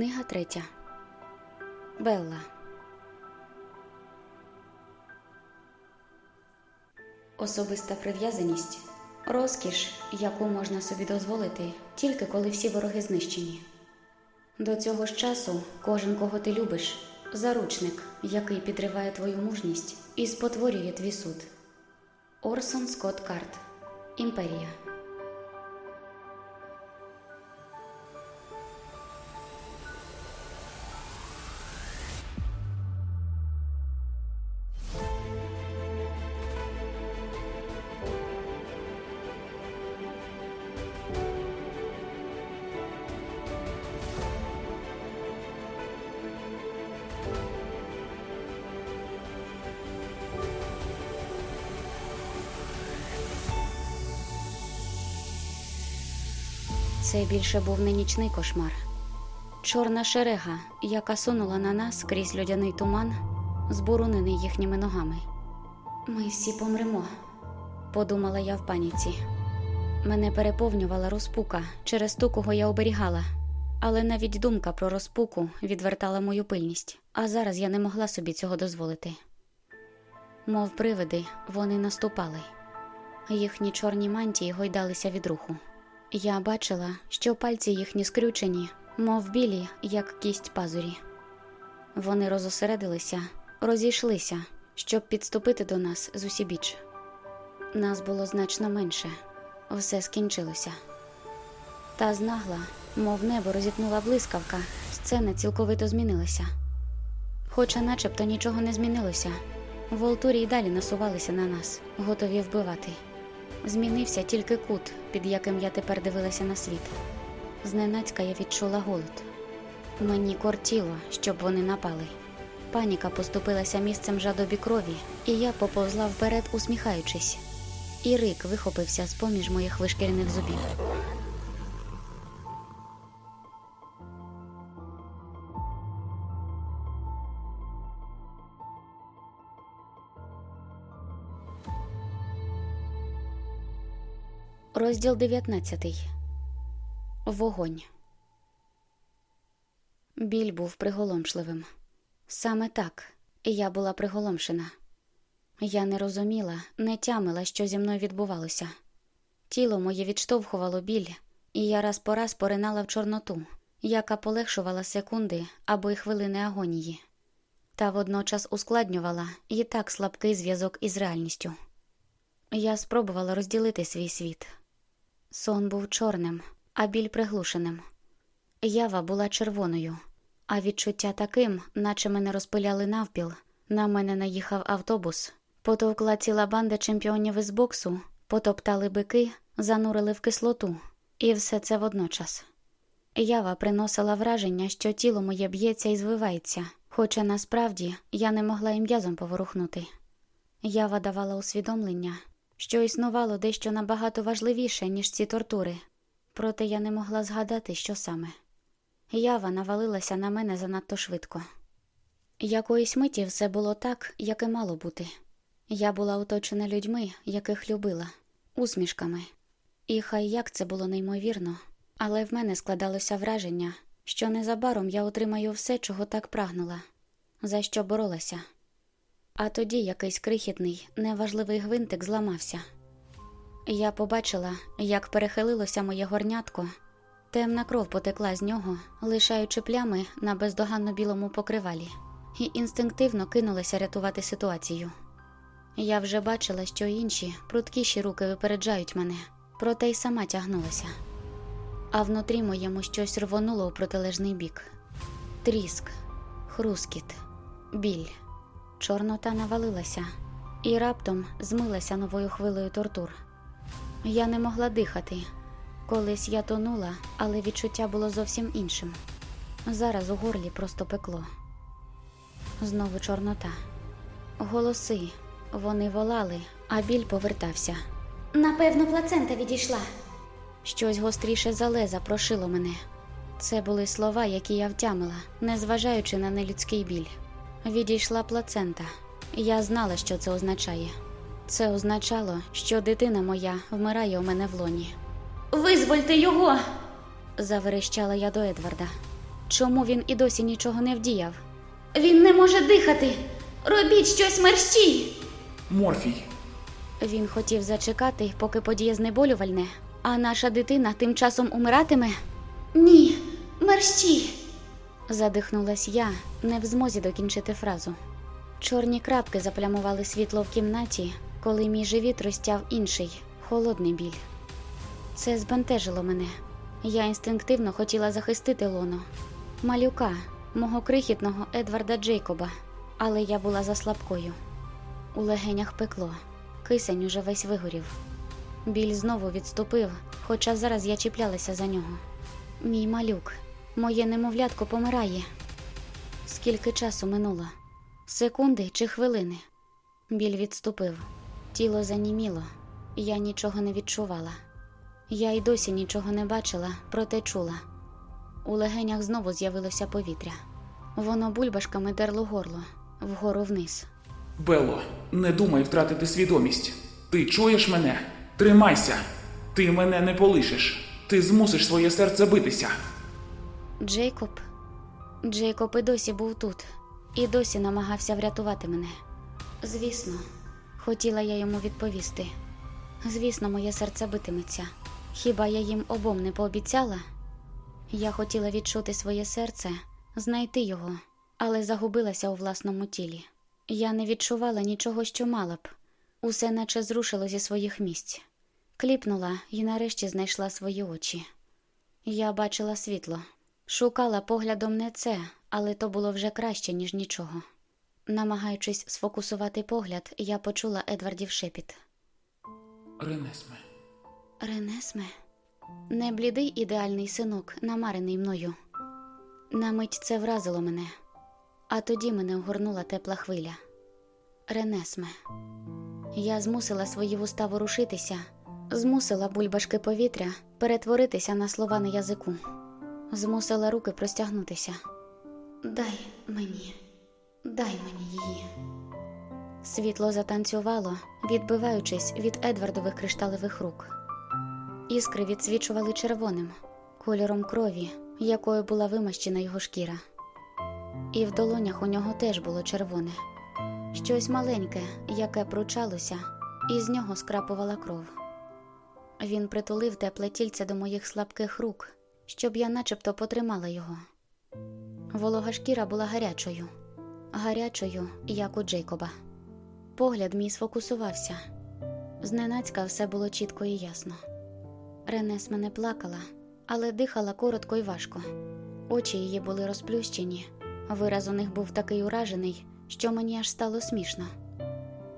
Книга третя. Белла. Особиста прив'язаність розкіш, яку можна собі дозволити, тільки коли всі вороги знищені. До цього ж часу кожен, кого ти любиш, заручник, який підриває твою мужність і спотворює твій суд. Орсон Скотт Карт Імперія. Це більше був не нічний кошмар. Чорна шерега, яка сунула на нас крізь льодяний туман, збурунений їхніми ногами. Ми всі помремо, подумала я в паніці. Мене переповнювала розпука через ту, кого я оберігала, але навіть думка про розпуку відвертала мою пильність, а зараз я не могла собі цього дозволити. Мов привиди, вони наступали. Їхні чорні мантії гойдалися від руху. Я бачила, що пальці їхні скрючені, мов білі, як кість пазурі. Вони розосередилися, розійшлися, щоб підступити до нас з усібіч. Нас було значно менше, все скінчилося. Та знагла, мов небо розітнула блискавка, сцена цілковито змінилася. Хоча начебто нічого не змінилося, волтурі й далі насувалися на нас, готові вбивати. Змінився тільки кут, під яким я тепер дивилася на світ. Зненацька я відчула голод. Мені кортіло, щоб вони напали. Паніка поступилася місцем жадобі крові, і я поповзла вперед, усміхаючись. І рик вихопився з поміж моїх вишкірених зубів. Розділ 19. Вогонь. Біль був приголомшливим. Саме так я була приголомшена. Я не розуміла, не тямила, що зі мною відбувалося. Тіло моє відштовхувало біль, і я раз по раз поринала в Чорноту, яка полегшувала секунди або й хвилини агонії, та водночас ускладнювала і так слабкий зв'язок із реальністю. Я спробувала розділити свій світ. Сон був чорним, а біль приглушеним. Ява була червоною, а відчуття таким, наче мене розпиляли навпіл. На мене наїхав автобус, потовкла ціла банда чемпіонів із боксу, потоптали бики, занурили в кислоту, і все це водночас. Ява приносила враження, що тіло моє б'ється і звивається, хоча насправді я не могла і м'язом поворухнути. Ява давала усвідомлення, що існувало дещо набагато важливіше, ніж ці тортури, проте я не могла згадати, що саме. Ява навалилася на мене занадто швидко. Якоїсь миті все було так, як і мало бути. Я була оточена людьми, яких любила, усмішками. І хай як це було неймовірно, але в мене складалося враження, що незабаром я отримаю все, чого так прагнула, за що боролася. А тоді якийсь крихітний, неважливий гвинтик зламався. Я побачила, як перехилилося моє горнятко, темна кров потекла з нього, лишаючи плями на бездоганно білому покривалі, і інстинктивно кинулася рятувати ситуацію. Я вже бачила, що інші пруткіші руки випереджають мене, проте й сама тягнулася. А внутрі моєму щось рвонуло у протилежний бік: тріск, хрускіт, біль. Чорнота навалилася і раптом змилася новою хвилею тортур. Я не могла дихати. Колись я тонула, але відчуття було зовсім іншим. Зараз у горлі просто пекло. Знову чорнота. Голоси. Вони волали, а біль повертався. Напевно, плацента відійшла. Щось гостріше за леза прошило мене. Це були слова, які я втямила, незважаючи на нелюдський біль. Відійшла плацента. Я знала, що це означає. Це означало, що дитина моя вмирає у мене в лоні. Визвольте його. заверещала я до Едварда. Чому він і досі нічого не вдіяв? Він не може дихати. Робіть щось мерщій. Морфій. Він хотів зачекати, поки подіє знеболювальне, а наша дитина тим часом умиратиме. Ні, мерщій. Задихнулась я, не в змозі докінчити фразу. Чорні крапки заплямували світло в кімнаті, коли мій живіт розтяв інший холодний біль. Це збентежило мене. Я інстинктивно хотіла захистити лоно, малюка, мого крихітного Едварда Джейкоба, але я була заслабкою. У легенях пекло, кисень уже весь вигорів. Біль знову відступив, хоча зараз я чіплялася за нього. Мій малюк, моє немовлятко помирає. Скільки часу минуло? Секунди чи хвилини? Біль відступив, тіло заніміло, я нічого не відчувала. Я й досі нічого не бачила, проте чула. У легенях знову з'явилося повітря. Воно бульбашками дерло горло, вгору вниз. Белло, не думай втратити свідомість. Ти чуєш мене? Тримайся. Ти мене не полишиш. Ти змусиш своє серце битися. Джейкоб. Джейкоб і досі був тут, і досі намагався врятувати мене. Звісно, хотіла я йому відповісти. Звісно, моє серце битиметься. Хіба я їм обом не пообіцяла? Я хотіла відчути своє серце, знайти його, але загубилася у власному тілі. Я не відчувала нічого, що мала б. Усе наче зрушило зі своїх місць. Кліпнула і нарешті знайшла свої очі. Я бачила світло, шукала поглядом не це, але то було вже краще, ніж нічого. Намагаючись сфокусувати погляд, я почула Едвардів шепіт. Ренесме. Ренесме, не блідий ідеальний синок, намарений мною. На мить це вразило мене, а тоді мене огорнула тепла хвиля. Ренесме. Я змусила свої вуста ворушитися, змусила бульбашки повітря перетворитися на слова на язику, змусила руки простягнутися. Дай мені, дай мені її. Світло затанцювало, відбиваючись від Едвардових кришталевих рук. Іскри відсвічували червоним, кольором крові, якою була вимащена його шкіра. І в долонях у нього теж було червоне, щось маленьке, яке пручалося, і з нього скрапувала кров. Він притулив тепле тільце до моїх слабких рук, щоб я начебто потримала його. Волога шкіра була гарячою, гарячою, як у Джейкоба. Погляд мій сфокусувався. Зненацька все було чітко і ясно. Ренес мене плакала, але дихала коротко і важко. Очі її були розплющені, вираз у них був такий уражений, що мені аж стало смішно.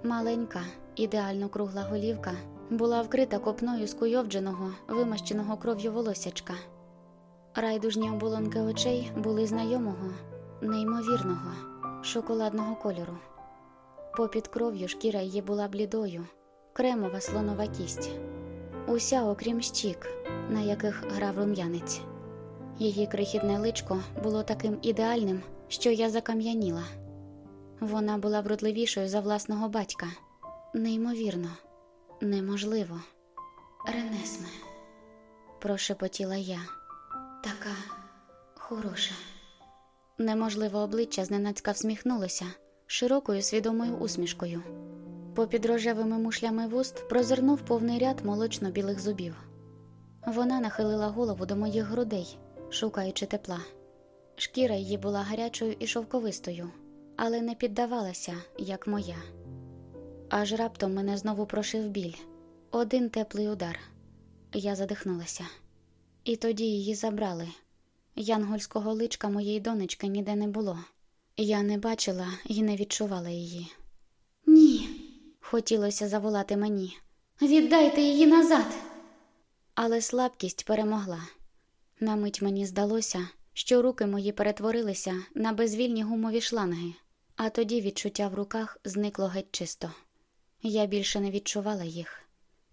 Маленька, ідеально кругла голівка була вкрита копною скуйовдженого, вимащеного кров'ю волосячка. Райдужні оболонки очей були знайомого, неймовірного, шоколадного кольору. Попід кров'ю шкіра її була блідою, кремова слонова кість, уся окрім щік, на яких грав рум'янець. Її крихітне личко було таким ідеальним, що я закам'яніла. Вона була вродливішою за власного батька. Неймовірно, неможливо. Ренесме, прошепотіла я, така хороша. Неможливе обличчя зненацька всміхнулося широкою свідомою усмішкою. Попід рожевими мушлями вуст прозирнув повний ряд молочно-білих зубів. Вона нахилила голову до моїх грудей, шукаючи тепла. Шкіра її була гарячою і шовковистою, але не піддавалася, як моя. Аж раптом мене знову прошив біль один теплий удар. Я задихнулася. І тоді її забрали. Янгольського личка моєї донечки ніде не було. Я не бачила і не відчувала її. Ні, хотілося заволати мені. Віддайте її назад. Але слабкість перемогла. На мить мені здалося, що руки мої перетворилися на безвільні гумові шланги, а тоді відчуття в руках зникло геть чисто. Я більше не відчувала їх,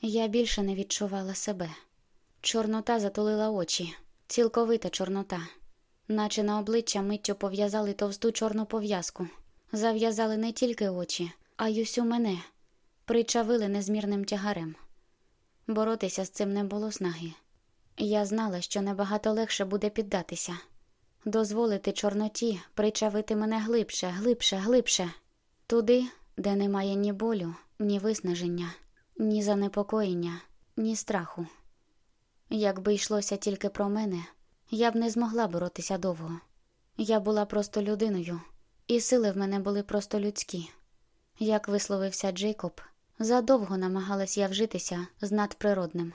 я більше не відчувала себе. Чорнота затулила очі, цілковита чорнота, наче на обличчя миттю пов'язали товсту чорну пов'язку, зав'язали не тільки очі, а й усю мене, причавили незмірним тягарем. Боротися з цим не було снаги. Я знала, що набагато легше буде піддатися, дозволити Чорноті причавити мене глибше, глибше, глибше, туди, де немає ні болю, ні виснаження, ні занепокоєння, ні страху. Якби йшлося тільки про мене, я б не змогла боротися довго. Я була просто людиною, і сили в мене були просто людські. Як висловився Джейкоб, задовго намагалась я вжитися з надприродним.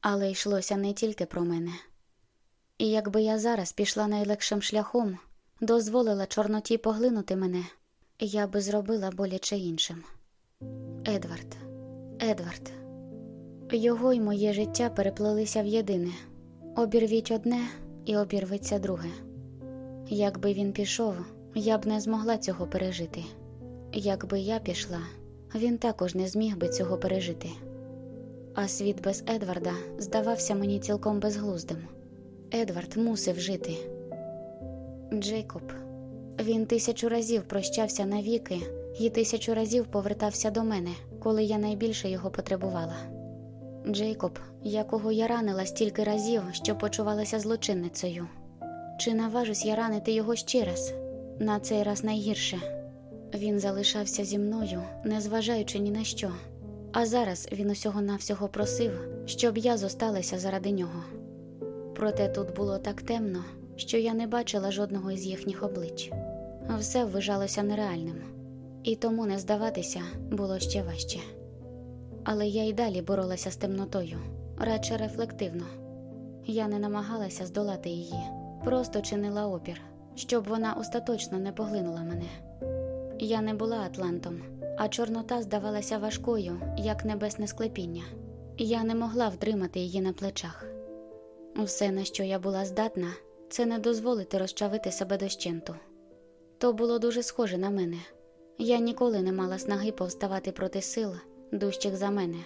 Але йшлося не тільки про мене. І якби я зараз пішла найлегшим шляхом, дозволила Чорноті поглинути мене, я би зробила боляче іншим. Едвард, Едвард. Його й моє життя переплелися в єдине. Обірвіть одне і обірветься друге. Якби він пішов, я б не змогла цього пережити. Якби я пішла, він також не зміг би цього пережити. А світ без Едварда здавався мені цілком безглуздим. Едвард мусив жити. Джейкоб. Він тисячу разів прощався навіки і тисячу разів повертався до мене, коли я найбільше його потребувала. Джейкоб, якого я ранила стільки разів, що почувалася злочинницею. Чи наважусь я ранити його ще раз? На цей раз найгірше. Він залишався зі мною, незважаючи ні на що. А зараз він усього навсього просив, щоб я зосталася заради нього. Проте тут було так темно, що я не бачила жодного із їхніх облич. Все вважалося нереальним, і тому не здаватися було ще важче. Але я й далі боролася з темнотою, радше рефлективно. Я не намагалася здолати її, просто чинила опір, щоб вона остаточно не поглинула мене. Я не була Атлантом, а Чорнота здавалася важкою, як небесне склепіння. Я не могла втримати її на плечах. Все, на що я була здатна, це не дозволити розчавити себе дощенту. То було дуже схоже на мене. Я ніколи не мала снаги повставати проти сил, дужчих за мене,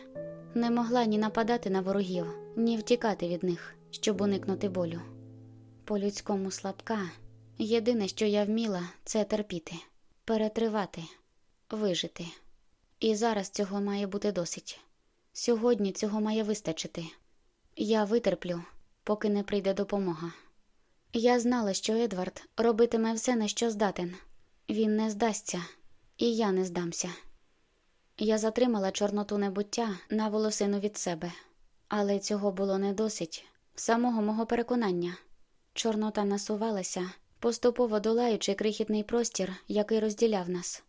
не могла ні нападати на ворогів, ні втікати від них, щоб уникнути болю. По людському слабка, єдине, що я вміла, це терпіти, перетривати, вижити. І зараз цього має бути досить. Сьогодні цього має вистачити. Я витерплю, поки не прийде допомога. Я знала, що Едвард робитиме все, на що здатен. Він не здасться, і я не здамся. Я затримала чорноту небуття на волосину від себе, але цього було не досить самого мого переконання. Чорнота насувалася, поступово долаючи крихітний простір, який розділяв нас.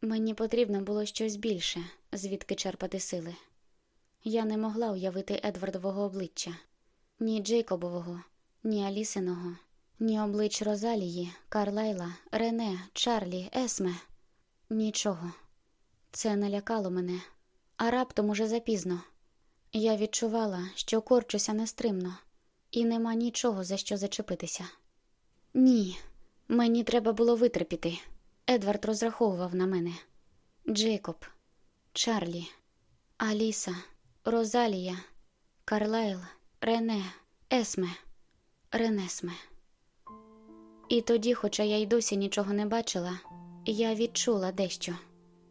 Мені потрібно було щось більше, звідки черпати сили. Я не могла уявити Едвардового обличчя, ні Джейкобового, ні Алісиного, ні облич Розалії, Карлайла, Рене, Чарлі, Есме. Нічого. Це налякало мене, а раптом уже запізно. Я відчувала, що корчуся нестримно, і нема нічого за що зачепитися. Ні, мені треба було витерпіти. Едвард розраховував на мене. Джейкоб, Чарлі, Аліса, Розалія, Карлайл, Рене, Есме, Ренесме. І тоді, хоча я й досі нічого не бачила, я відчула дещо.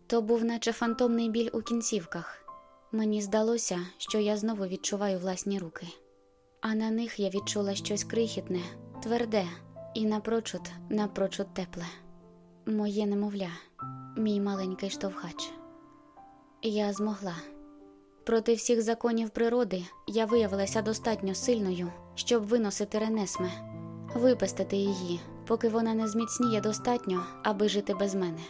То був наче фантомний біль у кінцівках. Мені здалося, що я знову відчуваю власні руки, а на них я відчула щось крихітне, тверде і напрочуд, напрочуд тепле. Моє немовля, мій маленький штовхач. Я змогла. Проти всіх законів природи я виявилася достатньо сильною, щоб виносити Ренесме, випестити її, поки вона не зміцніє достатньо, аби жити без мене.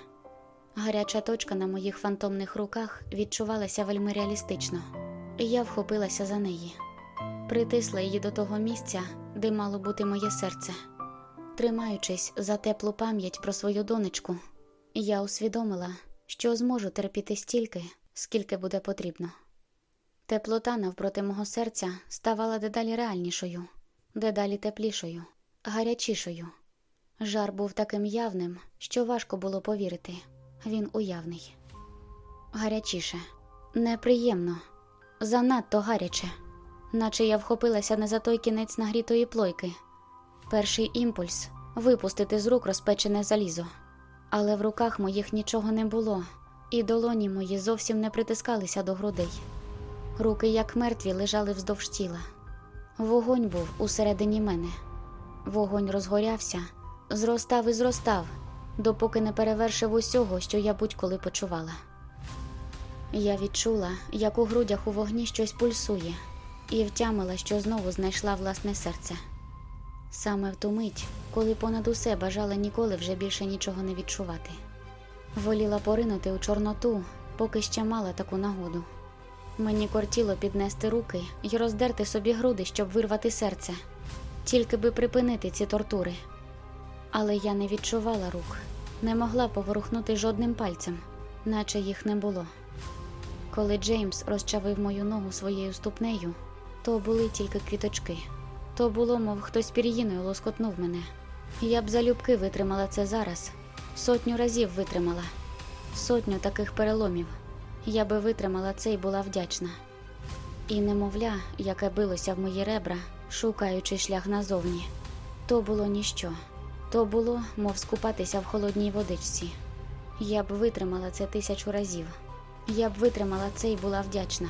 Гаряча точка на моїх фантомних руках відчувалася вельми реалістично, і я вхопилася за неї, притисла її до того місця, де мало бути моє серце. Тримаючись за теплу пам'ять про свою донечку, я усвідомила, що зможу терпіти стільки, скільки буде потрібно. Теплота навпроти мого серця ставала дедалі реальнішою, дедалі теплішою, гарячішою. Жар був таким явним, що важко було повірити. Він уявний. Гарячіше, неприємно, занадто гаряче, наче я вхопилася не за той кінець нагрітої плойки. Перший імпульс випустити з рук розпечене залізо. Але в руках моїх нічого не було, і долоні мої зовсім не притискалися до грудей. Руки, як мертві, лежали вздовж тіла. Вогонь був усередині мене. Вогонь розгорявся, зростав і зростав, допоки не перевершив усього, що я будь-коли почувала. Я відчула, як у грудях у вогні щось пульсує, і втямила, що знову знайшла власне серце. Саме в ту мить, коли понад усе бажала ніколи вже більше нічого не відчувати. Воліла поринути у чорноту, поки ще мала таку нагоду. Мені кортіло піднести руки і роздерти собі груди, щоб вирвати серце, тільки би припинити ці тортури. Але я не відчувала рук, не могла поворухнути жодним пальцем, наче їх не було. Коли Джеймс розчавив мою ногу своєю ступнею, то були тільки квіточки. То було, мов хтось пір'їною лоскотнув мене. Я б залюбки витримала це зараз, сотню разів витримала, сотню таких переломів. Я би витримала це і була вдячна. І немовля, яке билося в мої ребра, шукаючи шлях назовні, то було ніщо. То було, мов скупатися в холодній водичці. Я б витримала це тисячу разів. Я б витримала це і була вдячна.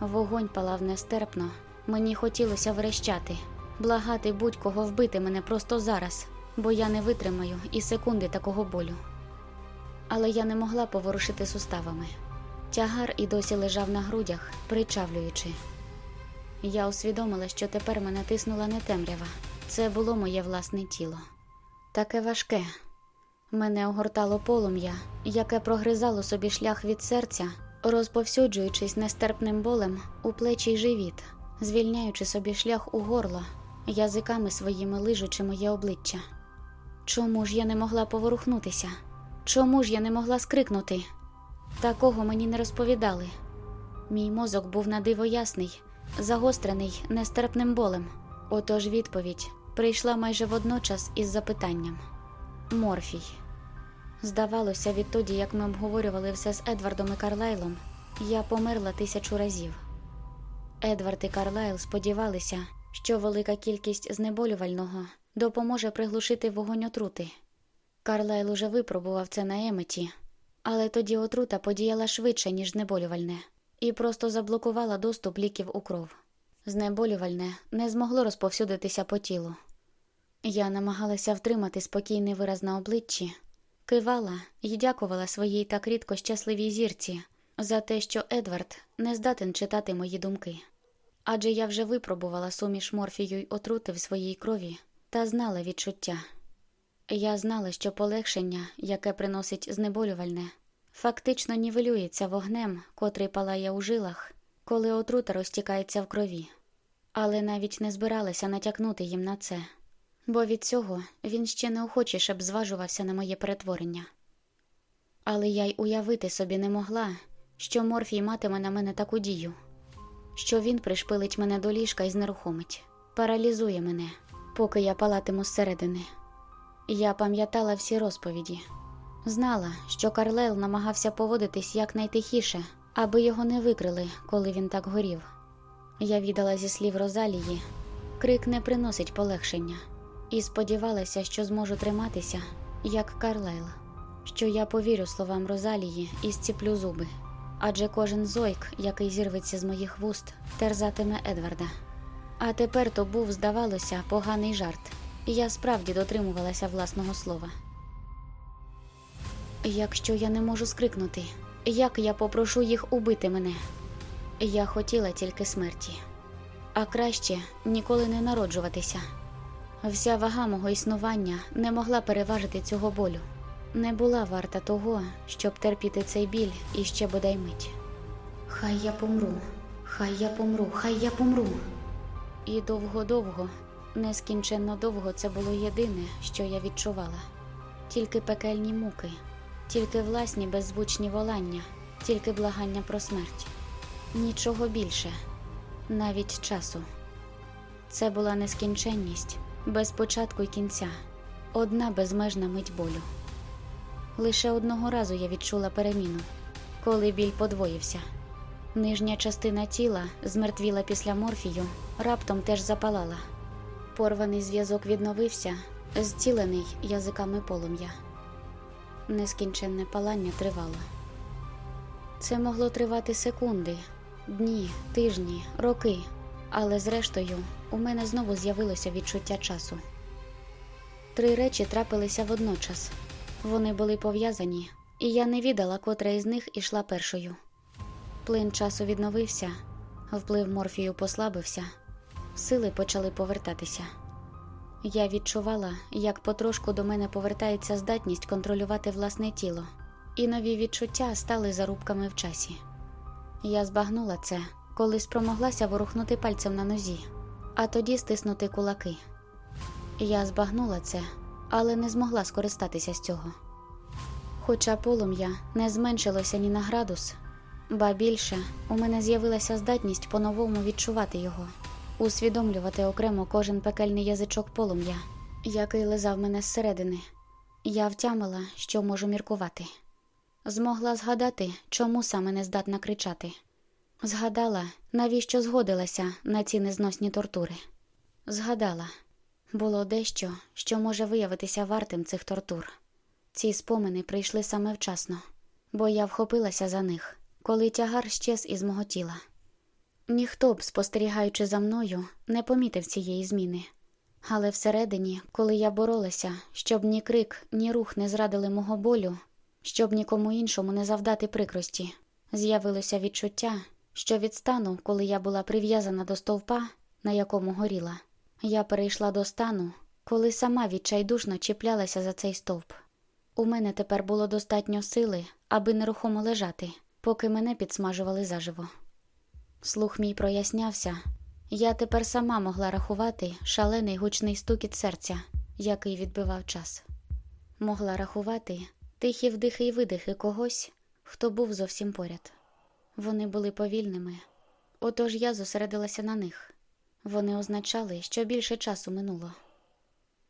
Вогонь палав нестерпно. Мені хотілося верещати, благати будь-кого вбити мене просто зараз, бо я не витримаю і секунди такого болю. Але я не могла поворушити суставами. Тягар і досі лежав на грудях, причавлюючи. Я усвідомила, що тепер мене тиснула не темрява. Це було моє власне тіло. Таке важке. Мене огортало полум'я, яке прогризало собі шлях від серця, розповсюджуючись нестерпним болем у плечі й живіт, звільняючи собі шлях у горло, язиками своїми лижучи моє обличчя. Чому ж я не могла поворухнутися? Чому ж я не могла скрикнути? Такого мені не розповідали. Мій мозок був на диво ясний, загострений нестерпним болем. Отож відповідь прийшла майже водночас із запитанням Морфій. Здавалося, відтоді, як ми обговорювали все з Едвардом і Карлайлом, я померла тисячу разів. Едвард і Карлайл сподівалися, що велика кількість знеболювального допоможе приглушити вогонь отрути. Карлайл уже випробував це на Еметі, але тоді отрута подіяла швидше, ніж знеболювальне, і просто заблокувала доступ ліків у кров. Знеболювальне не змогло розповсюдитися по тілу. Я намагалася втримати спокійний вираз на обличчі, кивала і дякувала своїй так рідко щасливій зірці за те, що Едвард не здатен читати мої думки. Адже я вже випробувала суміш морфію й отрути в своїй крові та знала відчуття. Я знала, що полегшення, яке приносить знеболювальне, фактично нівелюється вогнем, котрий палає у жилах, коли отрута розтікається в крові, але навіть не збиралася натякнути їм на це, бо від цього він ще неохочіше б зважувався на моє перетворення. Але я й уявити собі не могла, що морфій матиме на мене таку дію, що він пришпилить мене до ліжка і знерухомить, паралізує мене, поки я палатиму зсередини. Я пам'ятала всі розповіді, знала, що Карлел намагався поводитись якнайтихіше, аби його не викрили, коли він так горів. Я віддала зі слів Розалії, крик не приносить полегшення, і сподівалася, що зможу триматися, як Карлел, що я повірю словам Розалії і зціплю зуби, адже кожен зойк, який зірветься з моїх вуст, терзатиме Едварда. А тепер то був, здавалося, поганий жарт. Я справді дотримувалася власного слова. Якщо я не можу скрикнути, як я попрошу їх убити мене? Я хотіла тільки смерті, а краще ніколи не народжуватися. Вся вага мого існування не могла переважити цього болю, не була варта того, щоб терпіти цей біль і ще бодай мить. Хай я помру, хай я помру, хай я помру. І довго-довго Нескінченно довго це було єдине, що я відчувала, тільки пекельні муки, тільки власні беззвучні волання, тільки благання про смерть, нічого більше, навіть часу. Це була нескінченність, без початку й кінця, одна безмежна мить болю. Лише одного разу я відчула переміну, коли біль подвоївся. Нижня частина тіла, змертвіла після морфію, раптом теж запалала. Порваний зв'язок відновився, зцілений язиками полум'я. Нескінченне палання тривало. Це могло тривати секунди, дні, тижні, роки, але зрештою у мене знову з'явилося відчуття часу. Три речі трапилися водночас. Вони були пов'язані, і я не відала, котра із них ішла першою. Плин часу відновився, вплив морфію послабився, сили почали повертатися. Я відчувала, як потрошку до мене повертається здатність контролювати власне тіло, і нові відчуття стали зарубками в часі. Я збагнула це, коли спромоглася ворухнути пальцем на нозі, а тоді стиснути кулаки. Я збагнула це, але не змогла скористатися з цього. Хоча полум'я не зменшилося ні на градус, ба більше у мене з'явилася здатність по-новому відчувати його, усвідомлювати окремо кожен пекельний язичок полум'я, який лизав мене зсередини. Я втямила, що можу міркувати. Змогла згадати, чому саме не здатна кричати. Згадала, навіщо згодилася на ці незносні тортури. Згадала, було дещо, що може виявитися вартим цих тортур. Ці спомини прийшли саме вчасно, бо я вхопилася за них, коли тягар щез із мого тіла. Ніхто б, спостерігаючи за мною, не помітив цієї зміни. Але всередині, коли я боролася, щоб ні крик, ні рух не зрадили мого болю, щоб нікому іншому не завдати прикрості, з'явилося відчуття, що від стану, коли я була прив'язана до стовпа, на якому горіла, я перейшла до стану, коли сама відчайдушно чіплялася за цей стовп. У мене тепер було достатньо сили, аби нерухомо лежати, поки мене підсмажували заживо. Слух мій прояснявся. Я тепер сама могла рахувати шалений гучний стукіт серця, який відбивав час. Могла рахувати тихі вдихи й видихи когось, хто був зовсім поряд. Вони були повільними, отож я зосередилася на них. Вони означали, що більше часу минуло.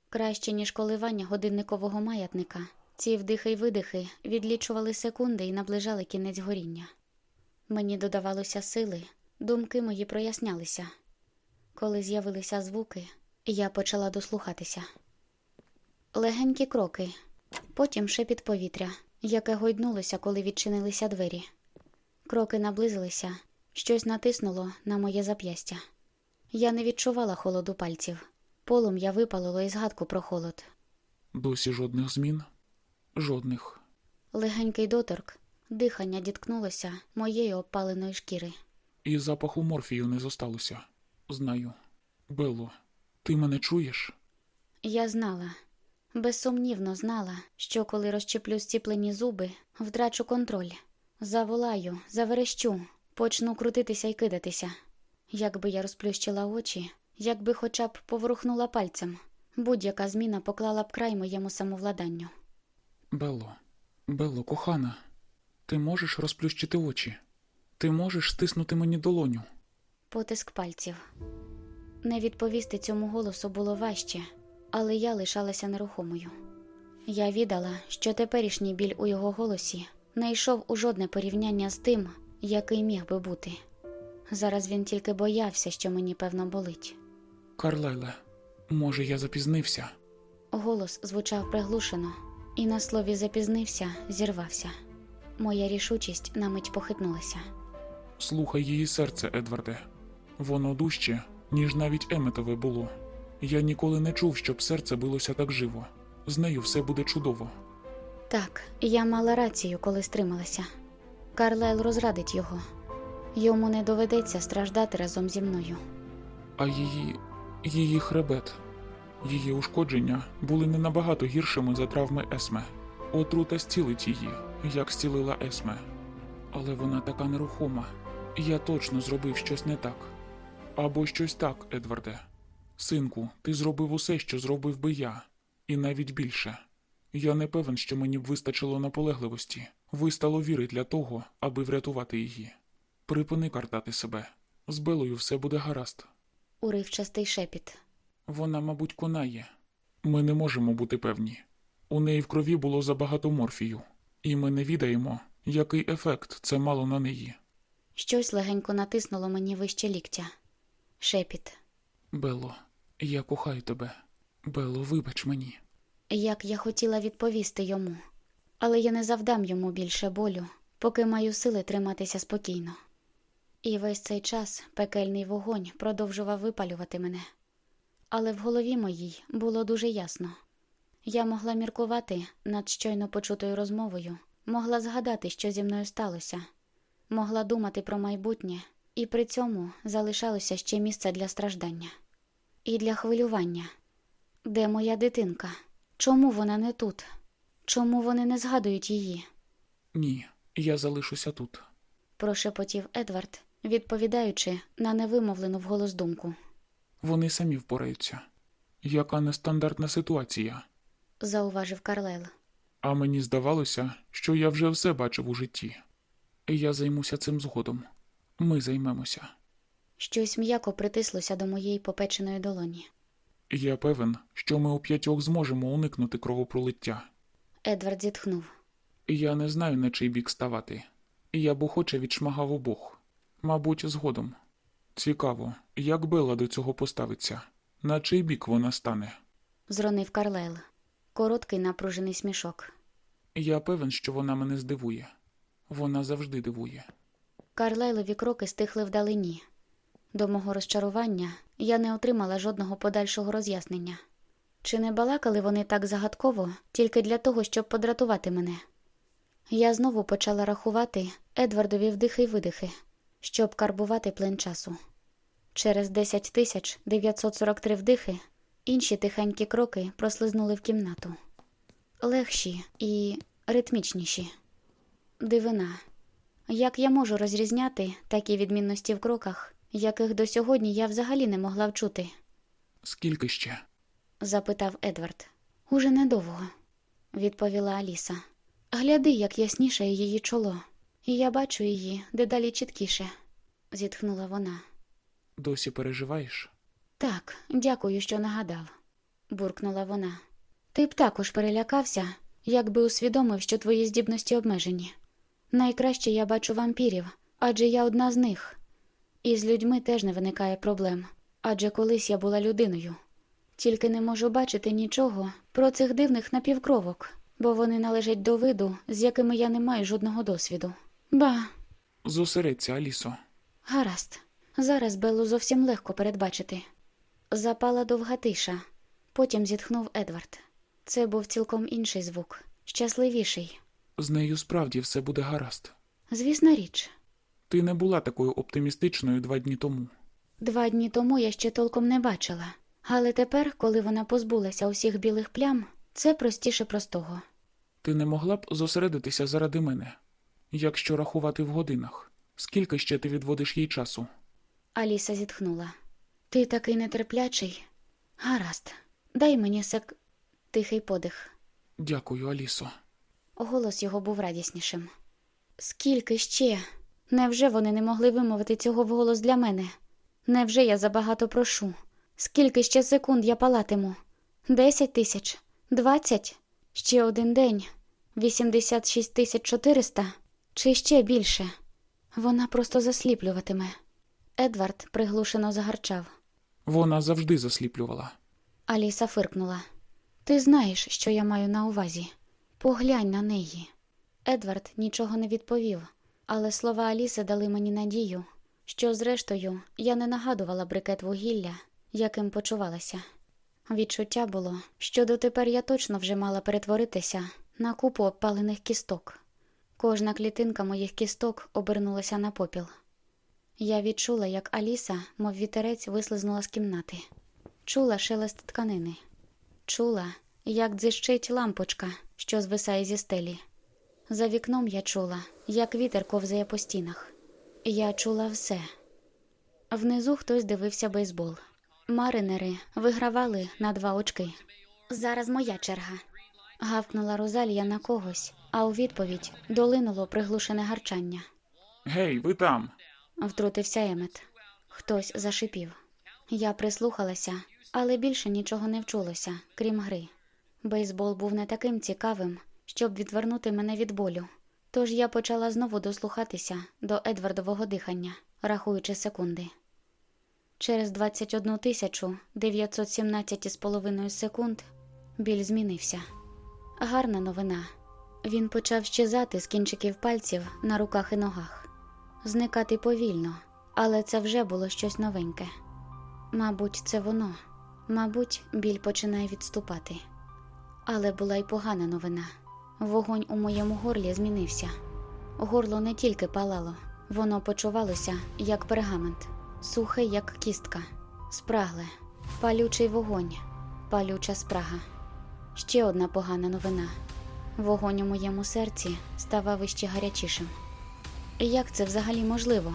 Краще, ніж коливання годинникового маятника, ці вдихи й видихи відлічували секунди і наближали кінець горіння. Мені додавалося сили, думки мої прояснялися. Коли з'явилися звуки, я почала дослухатися. Легенькі кроки, потім шепіт повітря, яке гойднулося, коли відчинилися двері. Кроки наблизилися, щось натиснуло на моє зап'ястя. Я не відчувала холоду пальців. Полум'я випалило і згадку про холод. Досі жодних змін? Жодних. Легенький доторк, дихання діткнулося моєї обпаленої шкіри. І запаху морфію не зосталося. Знаю. Белло, ти мене чуєш? Я знала, безсумнівно знала, що коли розчеплю зціплені зуби, втрачу контроль. Заволаю, заверещу, почну крутитися і кидатися. Якби я розплющила очі, якби хоча б поворухнула пальцем, будь-яка зміна поклала б край моєму самовладанню. Белло, Белло, кохана, ти можеш розплющити очі? Ти можеш стиснути мені долоню? Потиск пальців. Не відповісти цьому голосу було важче, але я лишалася нерухомою. Я віддала, що теперішній біль у його голосі не йшов у жодне порівняння з тим, який міг би бути. Зараз він тільки боявся, що мені певно болить. Карлайле, може, я запізнився? Голос звучав приглушено, і на слові запізнився, зірвався. Моя рішучість на мить похитнулася. Слухай її серце, Едварде. Воно дужче, ніж навіть Еметове було. Я ніколи не чув, щоб серце билося так живо. З нею все буде чудово. Так, я мала рацію, коли стрималася. Карлайл розрадить його. Йому не доведеться страждати разом зі мною. А її. її хребет. Її ушкодження були не набагато гіршими за травми Есме. Отрута зцілить її, як зцілила Есме. Але вона така нерухома. Я точно зробив щось не так. Або щось так, Едварде. Синку, ти зробив усе, що зробив би я, і навіть більше. Я не певен, що мені б вистачило наполегливості, вистало віри для того, аби врятувати її. Припини картати себе. З Белою все буде гаразд. Уривчастий шепіт. Вона, мабуть, конає. Ми не можемо бути певні. У неї в крові було забагато морфію, і ми не відаємо, який ефект це мало на неї. Щось легенько натиснуло мені вище ліктя. Шепіт. Белло, я кохаю тебе. Белло, вибач мені. Як я хотіла відповісти йому, але я не завдам йому більше болю, поки маю сили триматися спокійно. І весь цей час пекельний вогонь продовжував випалювати мене. Але в голові моїй було дуже ясно. Я могла міркувати над щойно почутою розмовою, могла згадати, що зі мною сталося, могла думати про майбутнє, і при цьому залишалося ще місце для страждання і для хвилювання. Де моя дитинка? Чому вона не тут? Чому вони не згадують її? Ні, я залишуся тут. прошепотів Едвард, відповідаючи на невимовлену вголос думку. Вони самі впораються. Яка нестандартна ситуація. Зауважив Карлайл. А мені здавалося, що я вже все бачив у житті. Я займуся цим згодом. Ми займемося. Щось м'яко притислося до моєї попеченої долоні. Я певен, що ми у п'ятьох зможемо уникнути кровопролиття. Едвард зітхнув. Я не знаю, на чий бік ставати. Я б охоче відшмагав обох. Мабуть, згодом. Цікаво, як Белла до цього поставиться. На чий бік вона стане? Зронив Карлайл. Короткий напружений смішок. Я певен, що вона мене здивує. Вона завжди дивує. Карлайлові кроки стихли вдалині. До мого розчарування я не отримала жодного подальшого роз'яснення. Чи не балакали вони так загадково тільки для того, щоб подратувати мене? Я знову почала рахувати Едвардові вдихи й видихи, щоб карбувати плин часу. Через 10 тисяч 943 вдихи інші тихенькі кроки прослизнули в кімнату. Легші і ритмічніші. Дивина. Як я можу розрізняти такі відмінності в кроках, яких до сьогодні я взагалі не могла вчути? Скільки ще? запитав Едвард. Уже недовго, відповіла Аліса. Гляди, як яснішає її чоло, і я бачу її дедалі чіткіше, зітхнула вона. Досі переживаєш? Так, дякую, що нагадав, буркнула вона. Ти б також перелякався, якби усвідомив, що твої здібності обмежені. Найкраще я бачу вампірів, адже я одна з них. І з людьми теж не виникає проблем, адже колись я була людиною. Тільки не можу бачити нічого про цих дивних напівкровок, бо вони належать до виду, з якими я не маю жодного досвіду. Ба, Зосередься, Алісо. гаразд. Зараз Беллу зовсім легко передбачити. Запала довга тиша. Потім зітхнув Едвард. Це був цілком інший звук, щасливіший. З нею справді все буде гаразд. Звісна річ, Ти не була такою оптимістичною два дні тому. два дні тому я ще толком не бачила, але тепер, коли вона позбулася усіх білих плям, це простіше простого. Ти не могла б зосередитися заради мене, якщо рахувати в годинах. Скільки ще ти відводиш їй часу? Аліса зітхнула. Ти такий нетерплячий. Гаразд, дай мені сек. Тихий подих. Дякую, Алісо. Голос його був радіснішим. Скільки ще? Невже вони не могли вимовити цього вголос для мене? Невже я забагато прошу? Скільки ще секунд я палатиму? Десять тисяч? Двадцять? Ще один день? Вісімдесят шість тисяч чотириста? Чи ще більше? Вона просто засліплюватиме. Едвард приглушено загарчав. Вона завжди засліплювала. Аліса фиркнула. Ти знаєш, що я маю на увазі. Поглянь на неї. Едвард нічого не відповів, але слова Аліси дали мені надію, що, зрештою, я не нагадувала брикет вугілля, яким почувалася. Відчуття було, що дотепер я точно вже мала перетворитися на купу обпалених кісток. Кожна клітинка моїх кісток обернулася на попіл. Я відчула, як Аліса, мов вітерець, вислизнула з кімнати. Чула шелест тканини. Чула, як дзищить лампочка, що звисає зі стелі. За вікном я чула, як вітер ковзає по стінах. Я чула все. Внизу хтось дивився бейсбол. Маринери вигравали на два очки. Зараз моя черга. Гавкнула Розалія на когось, а у відповідь долинуло приглушене гарчання. Гей, ви там. Втрутився Емет. Хтось зашипів. Я прислухалася Але більше нічого не вчулося, крім гри. Бейсбол був не таким цікавим, щоб відвернути мене від болю. Тож я почала знову дослухатися до Едвардового дихання, рахуючи секунди. Через 21 тисячу 917,5 секунд біль змінився. Гарна новина. Він почав щезати з кінчиків пальців на руках і ногах, зникати повільно, але це вже було щось новеньке. Мабуть, це воно. Мабуть, біль починає відступати. Але була й погана новина. Вогонь у моєму горлі змінився. Горло не тільки палало, воно почувалося як пергамент, сухе, як кістка, спрагле, палючий вогонь, палюча спрага. Ще одна погана новина. Вогонь у моєму серці ставав іще гарячішим. Як це взагалі можливо?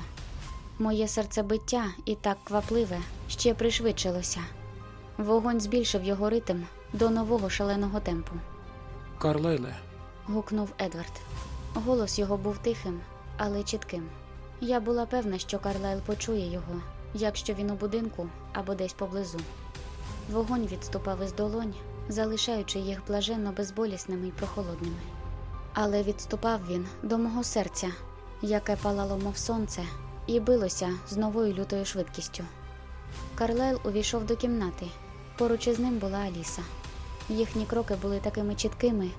Моє серцебиття і так квапливе ще пришвидшилося. Вогонь збільшив його ритм до нового шаленого темпу. Карлайле, гукнув Едвард. Голос його був тихим, але чітким. Я була певна, що Карлайл почує його, якщо він у будинку або десь поблизу. Вогонь відступав із долонь, залишаючи їх блаженно безболісними й прохолодними. Але відступав він до мого серця, яке палало, мов сонце, і билося з новою лютою швидкістю. Карлайл увійшов до кімнати. Поруч із ним була Аліса. Їхні кроки були такими чіткими,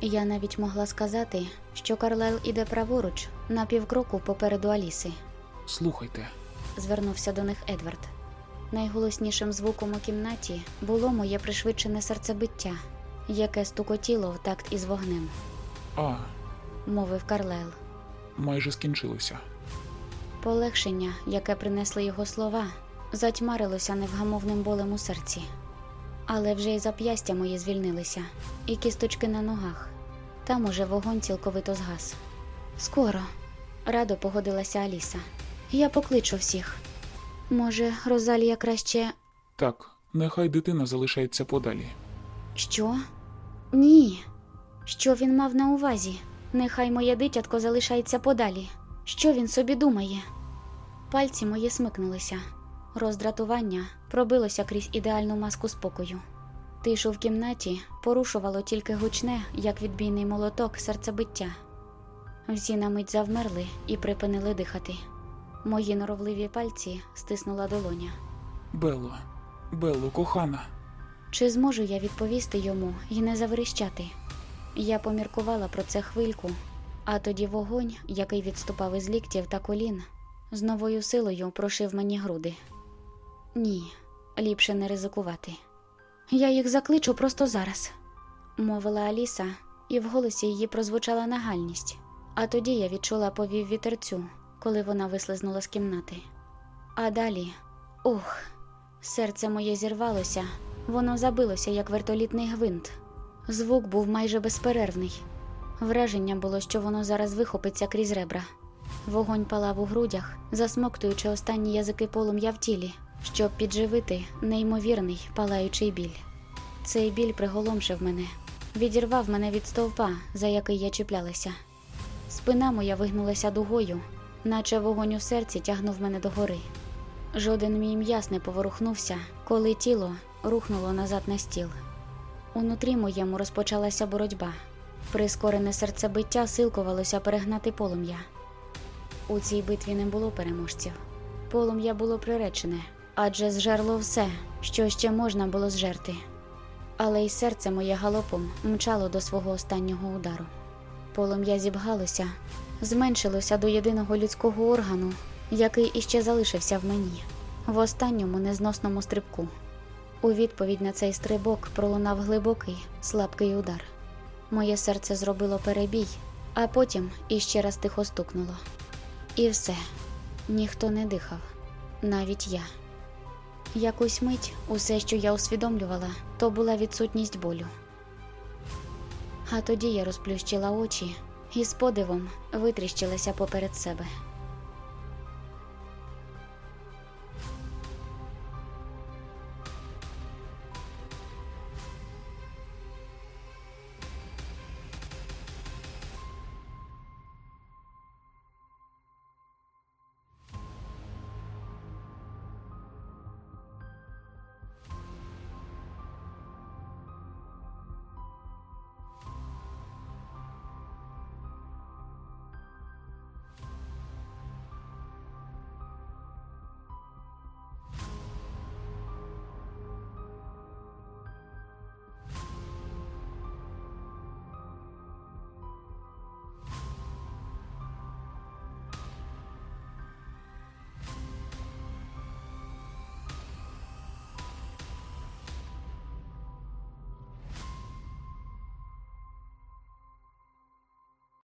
я навіть могла сказати, що Карлайл іде праворуч на півкроку попереду Аліси. слухайте. Звернувся до них Едвард. Найголоснішим звуком у кімнаті було моє пришвидшене серцебиття, яке стукотіло в такт із вогнем, А, мовив Карлайл. майже скінчилося. Полегшення, яке принесли його слова, затьмарилося невгамовним болем у серці. Але вже й зап'ястя мої звільнилися, і кісточки на ногах. Там уже вогонь цілковито згас. Скоро, радо погодилася Аліса. Я покличу всіх. Може, Розалія краще. Так, нехай дитина залишається подалі. Що? Ні. Що він мав на увазі? Нехай моє дитятко залишається подалі. Що він собі думає? Пальці мої смикнулися. Роздратування пробилося крізь ідеальну маску спокою. Тишу в кімнаті порушувало тільки гучне, як відбійний молоток, серцебиття. Всі на мить завмерли і припинили дихати. Мої норовливі пальці стиснула долоня. Белло, Белло, кохана. Чи зможу я відповісти йому і не заверещати? Я поміркувала про це хвильку, а тоді вогонь, який відступав із ліктів та колін, з новою силою прошив мені груди. Ні, ліпше не ризикувати. Я їх закличу просто зараз, мовила Аліса, і в голосі її прозвучала нагальність. А тоді я відчула повів вітерцю, коли вона вислизнула з кімнати. А далі, ух, серце моє зірвалося, воно забилося, як вертолітний гвинт. Звук був майже безперервний. Враження було, що воно зараз вихопиться крізь ребра. Вогонь палав у грудях, засмоктуючи останні язики полум'я в тілі, щоб підживити неймовірний палаючий біль. Цей біль приголомшив мене, відірвав мене від стовпа, за який я чіплялася. Спина моя вигнулася дугою, наче вогонь у серці тягнув мене догори. Жоден мій м'яс не поворухнувся, коли тіло рухнуло назад на стіл. Унутрі моєму розпочалася боротьба. Прискорене серцебиття силкувалося перегнати полум'я. У цій битві не було переможців. Полум'я було приречене, адже зжерло все, що ще можна було зжерти. Але й серце моє галопом мчало до свого останнього удару. Полум'я зібгалося, зменшилося до єдиного людського органу, який іще залишився в мені, в останньому незносному стрибку. У відповідь на цей стрибок пролунав глибокий, слабкий удар. Моє серце зробило перебій, а потім іще раз тихо стукнуло. І все, ніхто не дихав, навіть я. Якусь мить усе, що я усвідомлювала, то була відсутність болю. А тоді я розплющила очі і з подивом витріщилася поперед себе.